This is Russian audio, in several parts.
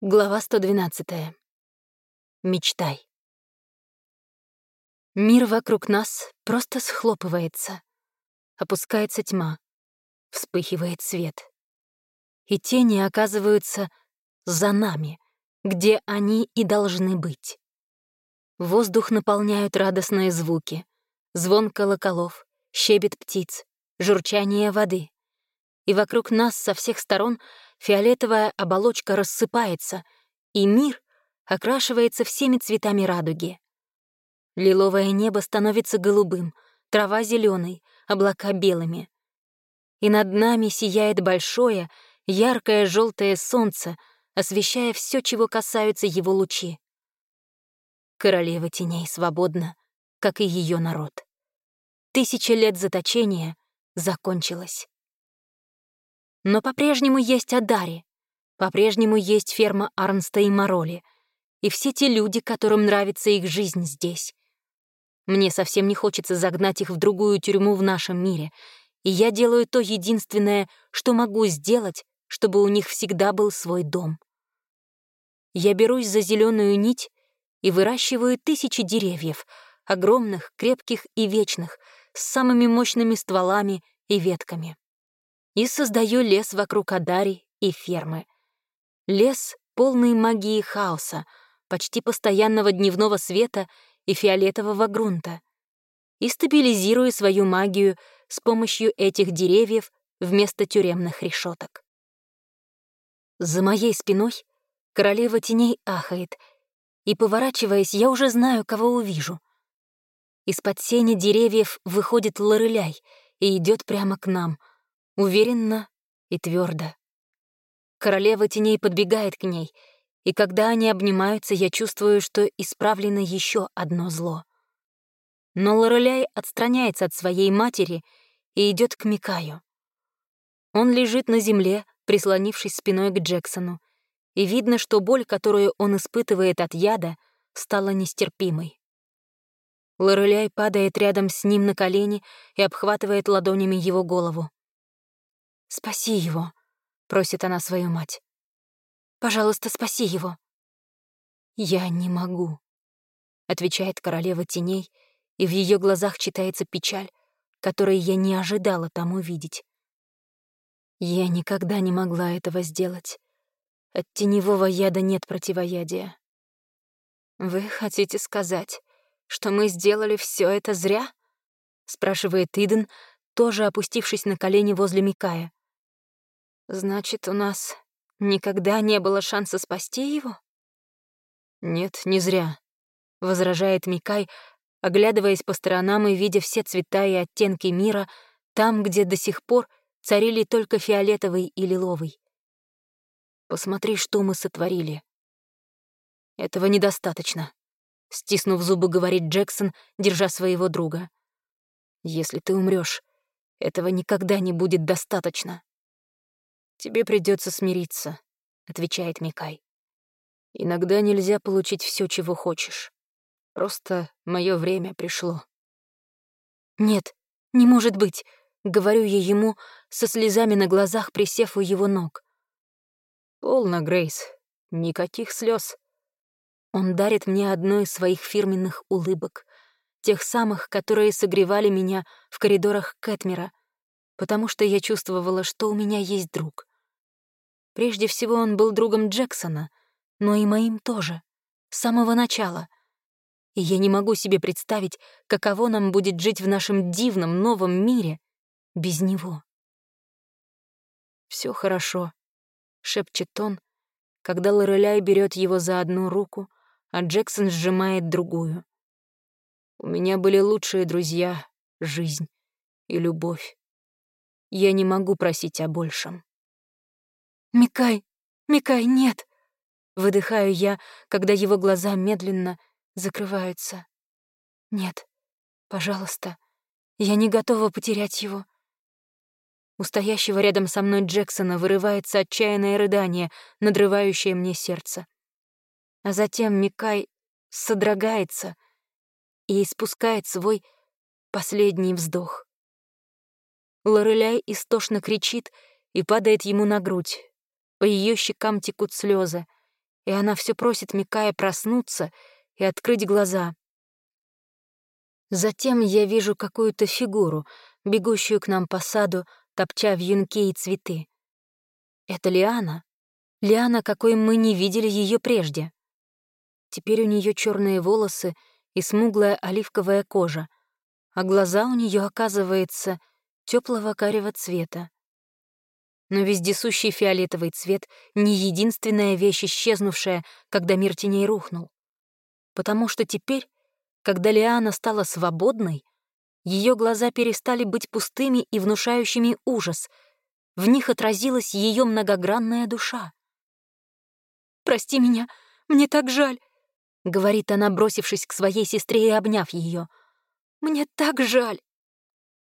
Глава 112. Мечтай. Мир вокруг нас просто схлопывается. Опускается тьма. Вспыхивает свет. И тени оказываются за нами, где они и должны быть. Воздух наполняют радостные звуки. Звон колоколов, щебет птиц, журчание воды. И вокруг нас со всех сторон — фиолетовая оболочка рассыпается, и мир окрашивается всеми цветами радуги. Лиловое небо становится голубым, трава зеленой, облака белыми. И над нами сияет большое, яркое желтое солнце, освещая все, чего касаются его лучи. Королева теней свободна, как и ее народ. Тысяча лет заточения закончилась. Но по-прежнему есть Адари, по-прежнему есть ферма Арнста и Мороли, и все те люди, которым нравится их жизнь здесь. Мне совсем не хочется загнать их в другую тюрьму в нашем мире, и я делаю то единственное, что могу сделать, чтобы у них всегда был свой дом. Я берусь за зеленую нить и выращиваю тысячи деревьев, огромных, крепких и вечных, с самыми мощными стволами и ветками и создаю лес вокруг Адари и фермы. Лес, полный магии хаоса, почти постоянного дневного света и фиолетового грунта. И стабилизирую свою магию с помощью этих деревьев вместо тюремных решеток. За моей спиной королева теней ахает, и, поворачиваясь, я уже знаю, кого увижу. Из-под сени деревьев выходит лореляй и идет прямо к нам — уверенно и твердо. Королева теней подбегает к ней, и когда они обнимаются, я чувствую, что исправлено еще одно зло. Но Лореляй отстраняется от своей матери и идет к Микаю. Он лежит на земле, прислонившись спиной к Джексону, и видно, что боль, которую он испытывает от яда, стала нестерпимой. Лореляй падает рядом с ним на колени и обхватывает ладонями его голову. «Спаси его», — просит она свою мать. «Пожалуйста, спаси его». «Я не могу», — отвечает королева теней, и в ее глазах читается печаль, которой я не ожидала там увидеть. Я никогда не могла этого сделать. От теневого яда нет противоядия. «Вы хотите сказать, что мы сделали все это зря?» — спрашивает Иден, тоже опустившись на колени возле Микая. Значит, у нас никогда не было шанса спасти его? Нет, не зря, возражает Микай, оглядываясь по сторонам и видя все цвета и оттенки мира там, где до сих пор царили только фиолетовый и лиловый. Посмотри, что мы сотворили. Этого недостаточно, стиснув зубы, говорит Джексон, держа своего друга. Если ты умрешь, этого никогда не будет достаточно. «Тебе придется смириться», — отвечает Микай. «Иногда нельзя получить все, чего хочешь. Просто мое время пришло». «Нет, не может быть», — говорю я ему, со слезами на глазах присев у его ног. «Полно, Грейс, никаких слез. Он дарит мне одну из своих фирменных улыбок, тех самых, которые согревали меня в коридорах Кэтмера, потому что я чувствовала, что у меня есть друг. Прежде всего он был другом Джексона, но и моим тоже, с самого начала. И я не могу себе представить, каково нам будет жить в нашем дивном новом мире без него. Все хорошо», — шепчет он, когда Лореляй берет его за одну руку, а Джексон сжимает другую. «У меня были лучшие друзья, жизнь и любовь. Я не могу просить о большем». «Микай! Микай, нет!» Выдыхаю я, когда его глаза медленно закрываются. «Нет, пожалуйста, я не готова потерять его». У стоящего рядом со мной Джексона вырывается отчаянное рыдание, надрывающее мне сердце. А затем Микай содрогается и испускает свой последний вздох. Лореляй истошно кричит и падает ему на грудь, по ее щекам текут слезы, и она все просит Микая проснуться и открыть глаза. Затем я вижу какую-то фигуру, бегущую к нам по саду, топча вьюнки и цветы. Это Лиана. Лиана, какой мы не видели ее прежде. Теперь у нее черные волосы и смуглая оливковая кожа, а глаза у нее оказывается теплого карего цвета. Но вездесущий фиолетовый цвет — не единственная вещь, исчезнувшая, когда мир теней рухнул. Потому что теперь, когда Лиана стала свободной, ее глаза перестали быть пустыми и внушающими ужас. В них отразилась ее многогранная душа. «Прости меня, мне так жаль», — говорит она, бросившись к своей сестре и обняв ее. «Мне так жаль».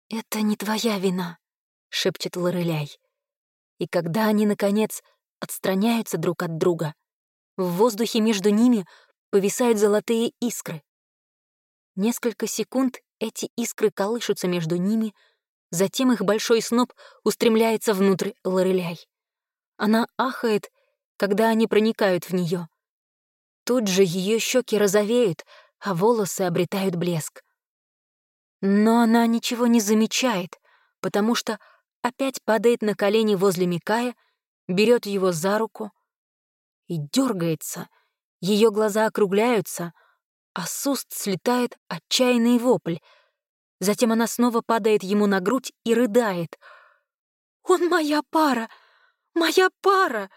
«Это не твоя вина», — шепчет Лореляй. И когда они, наконец, отстраняются друг от друга, в воздухе между ними повисают золотые искры. Несколько секунд эти искры колышутся между ними, затем их большой сноп устремляется внутрь Лореляй. Она ахает, когда они проникают в нее. Тут же ее щеки розовеют, а волосы обретают блеск. Но она ничего не замечает, потому что опять падает на колени возле Микая, берет его за руку и дергается. Ее глаза округляются, а с уст слетает отчаянный вопль. Затем она снова падает ему на грудь и рыдает. «Он моя пара! Моя пара!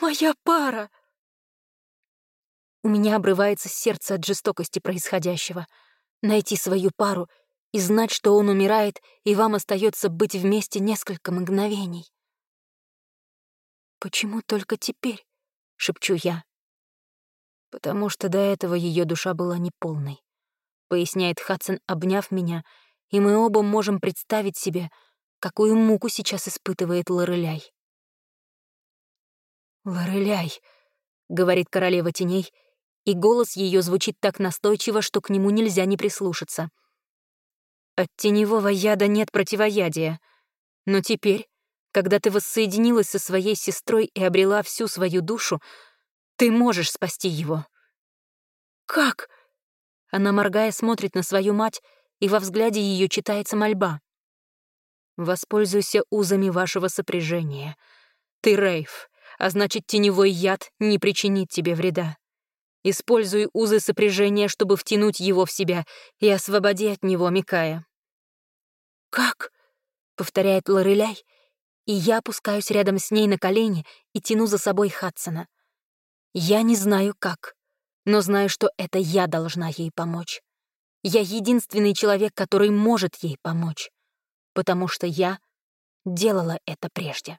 Моя пара!» У меня обрывается сердце от жестокости происходящего. Найти свою пару — и знать, что он умирает, и вам остается быть вместе несколько мгновений. «Почему только теперь?» — шепчу я. «Потому что до этого ее душа была неполной», — поясняет Хадсон, обняв меня, и мы оба можем представить себе, какую муку сейчас испытывает Лореляй. «Лореляй», — говорит королева теней, и голос ее звучит так настойчиво, что к нему нельзя не прислушаться — от теневого яда нет противоядия. Но теперь, когда ты воссоединилась со своей сестрой и обрела всю свою душу, ты можешь спасти его. «Как?» Она, моргая, смотрит на свою мать, и во взгляде ее читается мольба. «Воспользуйся узами вашего сопряжения. Ты Рейв, а значит, теневой яд не причинит тебе вреда. Используй узы сопряжения, чтобы втянуть его в себя, и освободи от него Микая. «Как?» — повторяет Лореляй, и я опускаюсь рядом с ней на колени и тяну за собой Хадсона. Я не знаю как, но знаю, что это я должна ей помочь. Я единственный человек, который может ей помочь, потому что я делала это прежде.